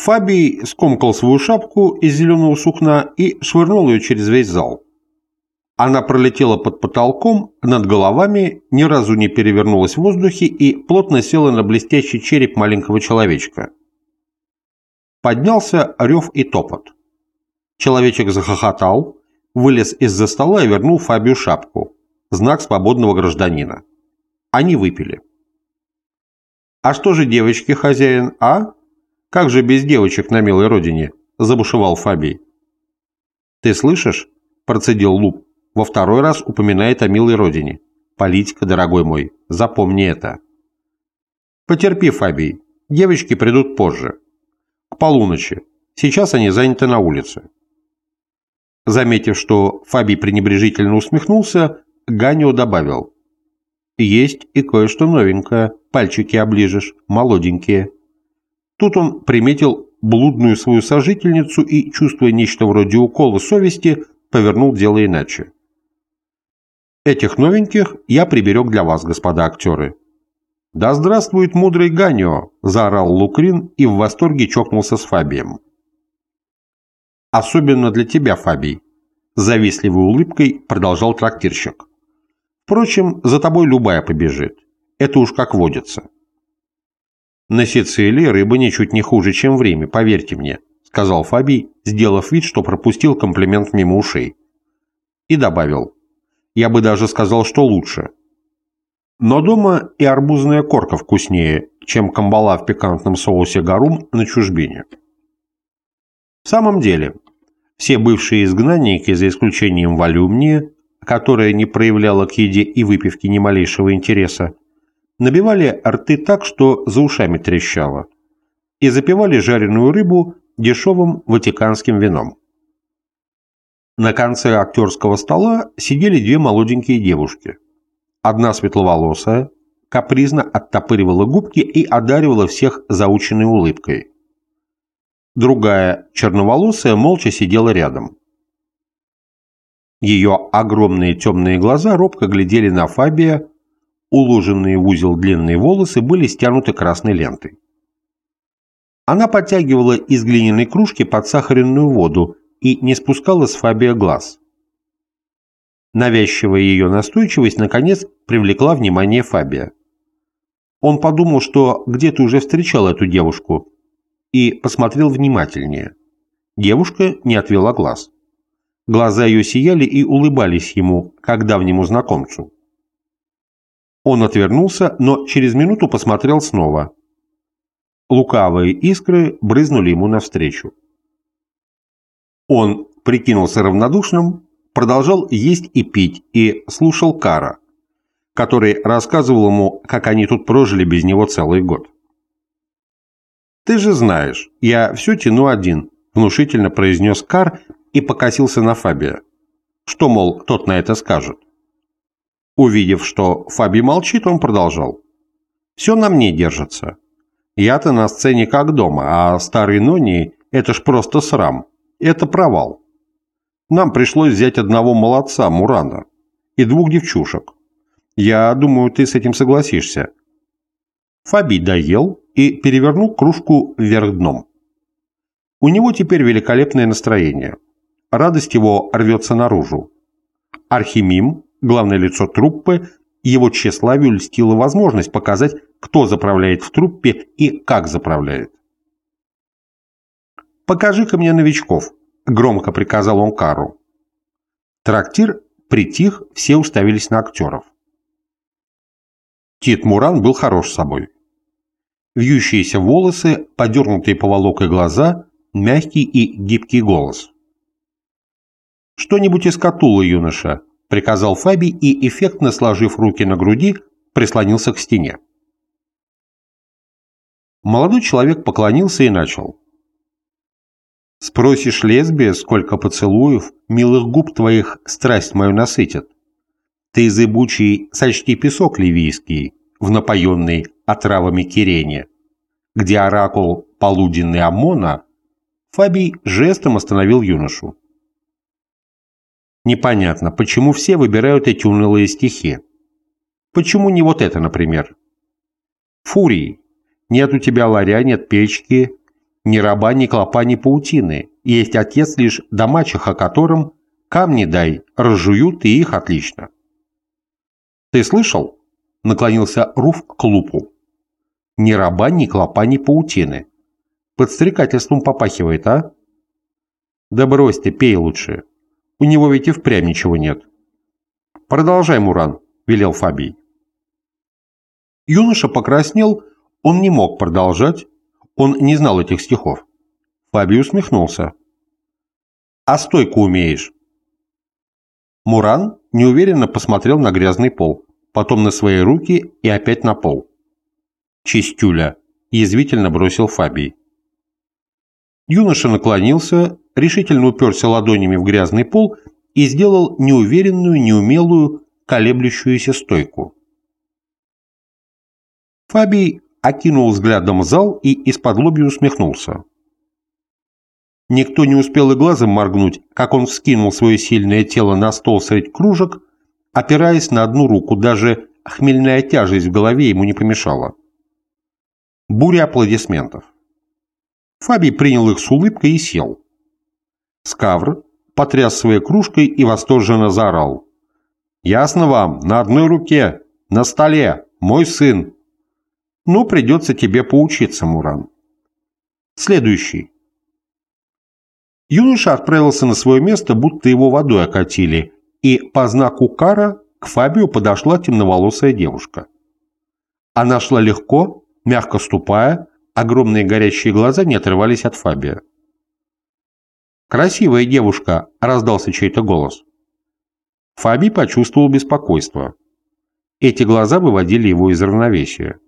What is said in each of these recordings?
Фабий скомкал свою шапку из зеленого сукна и швырнул ее через весь зал. Она пролетела под потолком, над головами, ни разу не перевернулась в воздухе и плотно села на блестящий череп маленького человечка. Поднялся рев и топот. Человечек захохотал, вылез из-за стола и вернул Фабию шапку. Знак свободного гражданина. Они выпили. «А что же девочки, хозяин, а? Как же без девочек на милой родине?» – забушевал Фабий. «Ты слышишь?» – процедил Луп. «Во второй раз упоминает о милой родине. Политика, дорогой мой, запомни это». «Потерпи, Фабий. Девочки придут позже. К полуночи. Сейчас они заняты на улице». Заметив, что Фабий пренебрежительно усмехнулся, Ганио добавил. «Есть и кое-что новенькое. Пальчики оближешь, молоденькие». Тут он приметил блудную свою сожительницу и, чувствуя нечто вроде укола совести, повернул дело иначе. «Этих новеньких я приберег для вас, господа актеры». «Да здравствует мудрый Ганио!» – заорал Лукрин и в восторге чокнулся с Фабием. «Особенно для тебя, Фабий», – завистливой улыбкой продолжал трактирщик. «Впрочем, за тобой любая побежит. Это уж как водится». «На Сицилии рыба ничуть не хуже, чем в Риме, поверьте мне», – сказал Фабий, сделав вид, что пропустил комплимент мимо ушей. И добавил. «Я бы даже сказал, что лучше. Но дома и арбузная корка вкуснее, чем камбала в пикантном соусе гарум на чужбине». В самом деле, все бывшие изгнанники, за исключением Валюмнии, которая не проявляла к еде и выпивке ни малейшего интереса, набивали рты так, что за ушами трещало, и запивали жареную рыбу дешевым ватиканским вином. На конце актерского стола сидели две молоденькие девушки. Одна светловолосая, капризно оттопыривала губки и одаривала всех заученной улыбкой. Другая, черноволосая, молча сидела рядом. Ее огромные темные глаза робко глядели на Фабия, уложенные в узел длинные волосы были стянуты красной лентой. Она подтягивала из глиняной кружки подсахаренную воду и не спускала с Фабия глаз. Навязчивая ее настойчивость, наконец, привлекла внимание Фабия. Он подумал, что где-то уже встречал эту девушку, и посмотрел внимательнее. Девушка не отвела глаз. Глаза ее сияли и улыбались ему, как давнему знакомцу. Он отвернулся, но через минуту посмотрел снова. Лукавые искры брызнули ему навстречу. Он прикинулся равнодушным, продолжал есть и пить и слушал Кара, который рассказывал ему, как они тут прожили без него целый год. «Ты же знаешь, я все тяну один», – внушительно произнес Кар и покосился на Фабия. Что, мол, тот на это скажет? Увидев, что Фаби молчит, он продолжал. «Все на мне держится. Я-то на сцене как дома, а старый Нони – это ж просто срам. Это провал. Нам пришлось взять одного молодца, Мурана, и двух девчушек. Я думаю, ты с этим согласишься». Фаби доел и перевернул кружку вверх дном. У него теперь великолепное настроение. Радость его рвется наружу. Архимим, главное лицо труппы, его тщеславию льстила возможность показать, кто заправляет в труппе и как заправляет. «Покажи-ка мне новичков», – громко приказал он Кару. Трактир притих, все уставились на актеров. Тит Муран был хорош собой. Вьющиеся волосы, подернутые поволокой глаза, мягкий и гибкий голос. «Что-нибудь из катула, юноша», — приказал Фаби и, эффектно сложив руки на груди, прислонился к стене. Молодой человек поклонился и начал. «Спросишь лесбия, сколько поцелуев, милых губ твоих страсть мою насытит. Ты, зыбучий, сочти песок ливийский, в напоенной отравами Кирене, где оракул полуденный Амона, Фабий жестом остановил юношу. Непонятно, почему все выбирают эти унылые стихи. Почему не вот это, например? Фурий, нет у тебя ларя, нет печки, Ни раба, ни клопа, ни паутины. Есть отец лишь до мачеха, которым камни дай, разжуют и их отлично. Ты слышал? Наклонился Руф к лупу. Ни раба, ни клопа, ни паутины. Подстрекательством попахивает, а? Да брось ты, пей лучше. У него ведь и впрямь ничего нет. Продолжай, Муран, велел Фабий. Юноша покраснел, он не мог продолжать, он не знал этих стихов. Фабий усмехнулся. «А стойку умеешь?» Муран неуверенно посмотрел на грязный пол, потом на свои руки и опять на пол. «Чистюля!» – язвительно бросил Фабий. Юноша наклонился, решительно уперся ладонями в грязный пол и сделал неуверенную, неумелую, колеблющуюся стойку. Фабий окинул взглядом зал и из-под лоби усмехнулся. Никто не успел и глазом моргнуть, как он вскинул свое сильное тело на стол средь кружек, опираясь на одну руку, даже хмельная тяжесть в голове ему не помешала. Буря аплодисментов. Фабий принял их с улыбкой и сел. Скавр потряс своей кружкой и восторженно заорал. «Ясно вам, на одной руке, на столе, мой сын, но придется тебе поучиться, Муран. Следующий. Юноша отправился на свое место, будто его водой окатили, и по знаку Кара к Фабио подошла темноволосая девушка. Она шла легко, мягко ступая, огромные горящие глаза не отрывались от Фабия. «Красивая девушка!» – раздался чей-то голос. Фаби почувствовал беспокойство. Эти глаза выводили его из равновесия.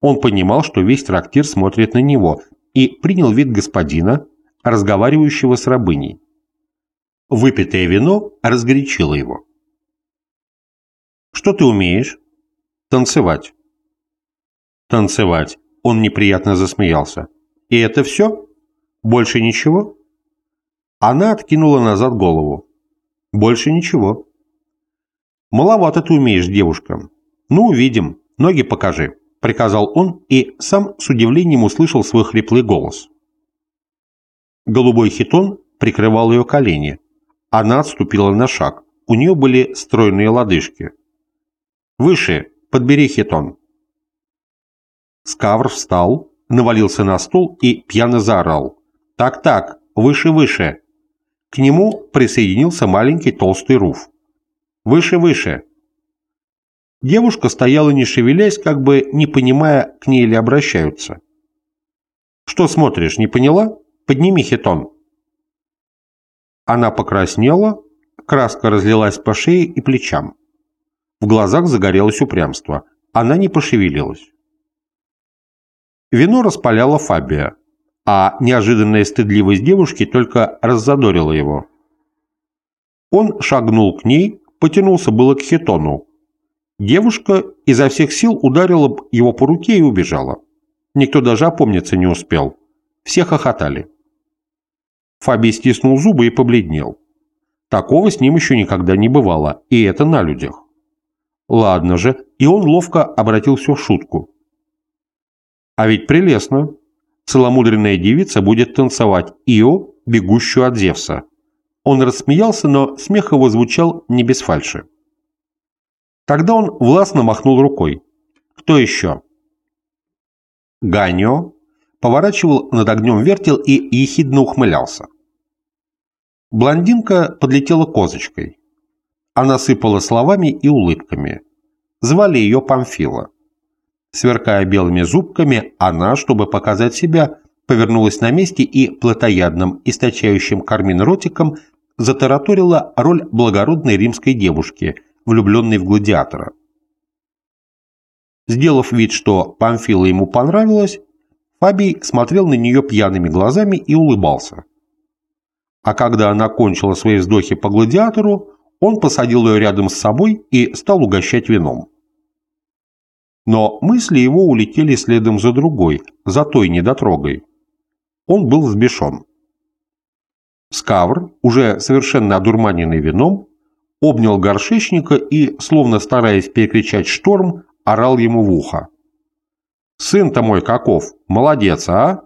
Он понимал, что весь трактир смотрит на него, и принял вид господина, разговаривающего с рабыней. Выпитое вино разгорячило его. «Что ты умеешь?» «Танцевать». «Танцевать». Он неприятно засмеялся. «И это все? Больше ничего?» Она откинула назад голову. «Больше ничего». «Маловато ты умеешь, девушка. Ну, увидим. Ноги покажи». — приказал он и сам с удивлением услышал свой хриплый голос. Голубой хитон прикрывал ее колени. Она отступила на шаг. У нее были стройные лодыжки. «Выше! Подбери хитон!» Скавр встал, навалился на стул и пьяно заорал. «Так-так! Выше-выше!» К нему присоединился маленький толстый руф. «Выше-выше!» Девушка стояла не шевелясь, как бы не понимая, к ней ли обращаются. «Что смотришь, не поняла? Подними хитон». Она покраснела, краска разлилась по шее и плечам. В глазах загорелось упрямство. Она не пошевелилась. Вино распаляло Фабия, а неожиданная стыдливость девушки только раззадорила его. Он шагнул к ней, потянулся было к хитону, Девушка изо всех сил ударила его по руке и убежала. Никто даже опомниться не успел. Все хохотали. Фаби стиснул зубы и побледнел. Такого с ним еще никогда не бывало, и это на людях. Ладно же, и он ловко обратил все в шутку. А ведь прелестно. Целомудренная девица будет танцевать Ио, бегущую от Зевса. Он рассмеялся, но смех его звучал не без фальши. Тогда он властно махнул рукой. «Кто еще?» Ганио поворачивал над огнем вертел и ехидно ухмылялся. Блондинка подлетела козочкой. Она сыпала словами и улыбками. Звали ее Памфила. Сверкая белыми зубками, она, чтобы показать себя, повернулась на месте и плотоядным, источающим кармин ротиком, затараторила роль благородной римской девушки – влюбленный в гладиатора. Сделав вид, что Памфила ему понравилась, Фабий смотрел на нее пьяными глазами и улыбался. А когда она кончила свои вздохи по гладиатору, он посадил ее рядом с собой и стал угощать вином. Но мысли его улетели следом за другой, за той недотрогой. Он был взбешен. Скавр, уже совершенно одурманенный вином, обнял горшечника и, словно стараясь перекричать шторм, орал ему в ухо. «Сын-то мой каков! Молодец, а!»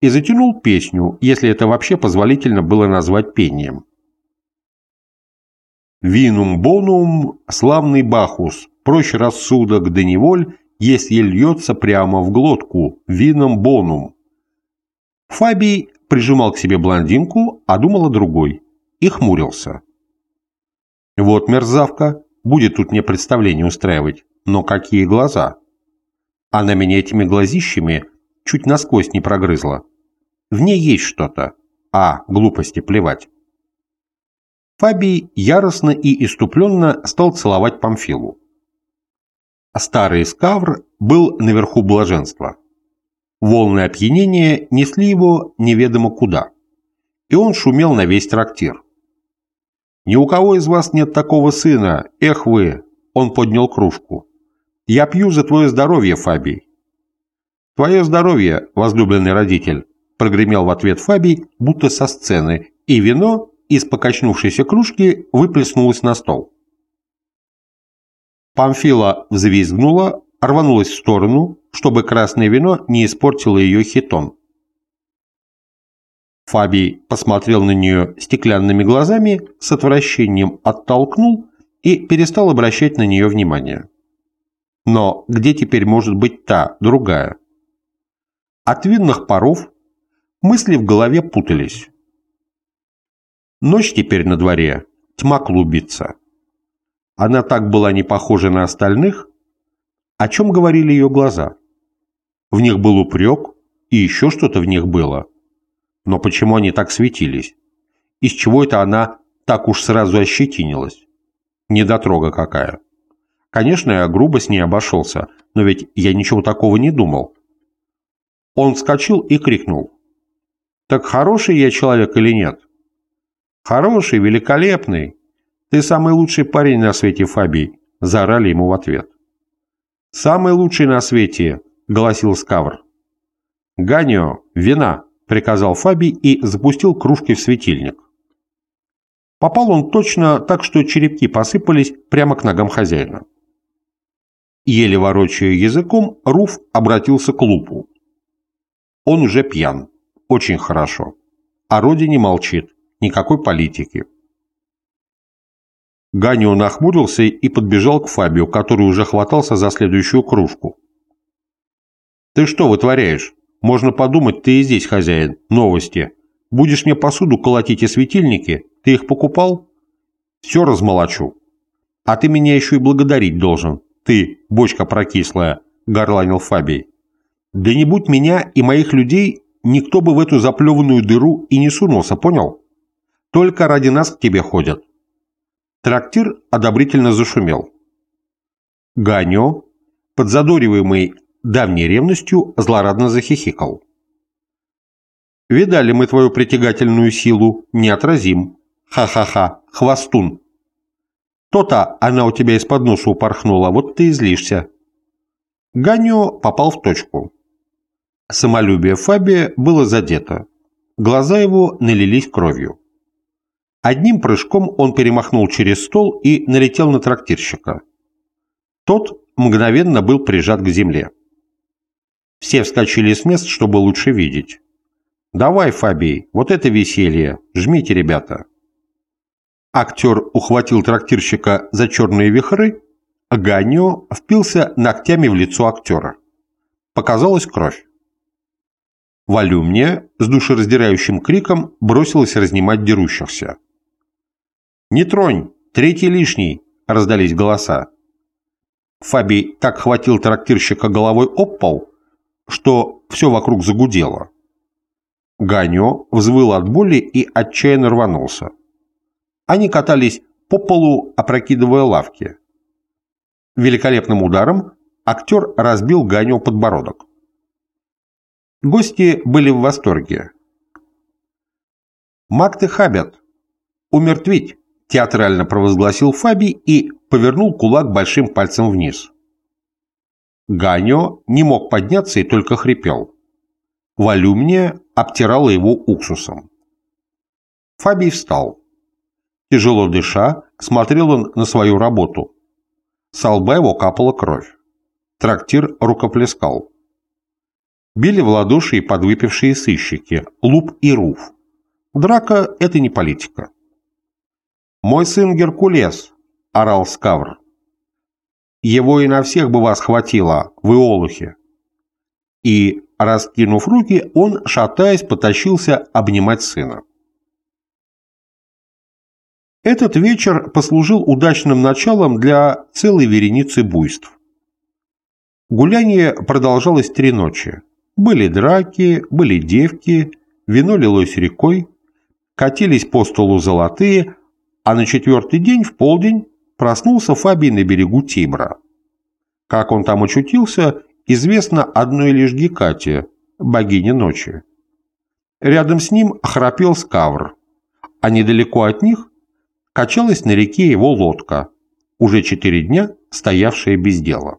и затянул песню, если это вообще позволительно было назвать пением. «Винум бонум, славный Бахус, прочь рассудок да неволь, если льется прямо в глотку, вином бонум». Фабий прижимал к себе блондинку, а думал о другой, и хмурился. «Вот мерзавка, будет тут мне представление устраивать, но какие глаза!» Она меня этими глазищами чуть насквозь не прогрызла. В ней есть что-то. А, глупости, плевать. Фабий яростно и иступленно стал целовать Памфилу. Старый скавр был наверху блаженства. Волны опьянения несли его неведомо куда, и он шумел на весь трактир. «Ни у кого из вас нет такого сына, эх вы!» Он поднял кружку. «Я пью за твое здоровье, Фабий». «Твое здоровье, возлюбленный родитель», прогремел в ответ Фабий, будто со сцены, и вино из покачнувшейся кружки выплеснулось на стол. Памфила взвизгнула, рванулась в сторону, чтобы красное вино не испортило ее хитон. Фабий посмотрел на нее стеклянными глазами, с отвращением оттолкнул и перестал обращать на нее внимание. Но где теперь может быть та, другая? От винных паров мысли в голове путались. Ночь теперь на дворе, тьма клубится. Она так была не похожа на остальных, о чем говорили ее глаза. В них был упрек, и еще что-то в них было – но почему они так светились? Из чего это она так уж сразу ощетинилась? Недотрога какая. Конечно, я грубо с ней обошелся, но ведь я ничего такого не думал. Он вскочил и крикнул. «Так хороший я человек или нет?» «Хороший, великолепный. Ты самый лучший парень на свете, Фабий», – заорали ему в ответ. «Самый лучший на свете», – голосил Скавр. «Ганио, вина!» — приказал Фабий и запустил кружки в светильник. Попал он точно так, что черепки посыпались прямо к ногам хозяина. Еле ворочая языком, Руф обратился к Лупу. Он уже пьян. Очень хорошо. О родине молчит. Никакой политики. Ганио нахмурился и подбежал к Фабио, который уже хватался за следующую кружку. «Ты что вытворяешь?» Можно подумать, ты и здесь хозяин. Новости. Будешь мне посуду колотить и светильники? Ты их покупал? Все размолочу. А ты меня еще и благодарить должен. Ты, бочка прокислая, горланил Фабий. Да не будь меня и моих людей, никто бы в эту заплеванную дыру и не сунулся, понял? Только ради нас к тебе ходят. Трактир одобрительно зашумел. Ганё, подзадориваемый давней ревностью злорадно захихикал. «Видали мы твою притягательную силу, неотразим. Ха-ха-ха, хвостун. То-то она у тебя из-под носа упорхнула, вот ты и злишься». Ганьо попал в точку. Самолюбие Фабия было задето. Глаза его налились кровью. Одним прыжком он перемахнул через стол и налетел на трактирщика. Тот мгновенно был прижат к земле. Все вскочили с мест, чтобы лучше видеть. «Давай, Фабий, вот это веселье! Жмите, ребята!» Актер ухватил трактирщика за черные вихры, а Ганио впился ногтями в лицо актера. Показалась кровь. Валюмния с душераздирающим криком бросилась разнимать дерущихся. «Не тронь! Третий лишний!» – раздались голоса. Фабий так хватил трактирщика головой об пол, что все вокруг загудело. Ганё взвыл от боли и отчаянно рванулся. Они катались по полу, опрокидывая лавки. Великолепным ударом актер разбил Ганю подбородок. Гости были в восторге. «Мак ты хабят! Умертвить!» – театрально провозгласил Фаби и повернул кулак большим пальцем вниз. Ганьо не мог подняться и только хрипел. Валюмния обтирала его уксусом. Фабий встал. Тяжело дыша, смотрел он на свою работу. С лба его капала кровь. Трактир рукоплескал. Били в ладоши и подвыпившие сыщики, Луп и Руф. Драка – это не политика. «Мой сын Геркулес!» – орал Скавр. «Его и на всех бы вас хватило, вы олухи!» И, раскинув руки, он, шатаясь, потащился обнимать сына. Этот вечер послужил удачным началом для целой вереницы буйств. Гуляние продолжалось три ночи. Были драки, были девки, вино лилось рекой, катились по столу золотые, а на четвертый день, в полдень, проснулся Фабий на берегу Тибра. Как он там очутился, известно одной лишь Гекате, богине ночи. Рядом с ним храпел Скавр, а недалеко от них качалась на реке его лодка, уже четыре дня стоявшая без дела.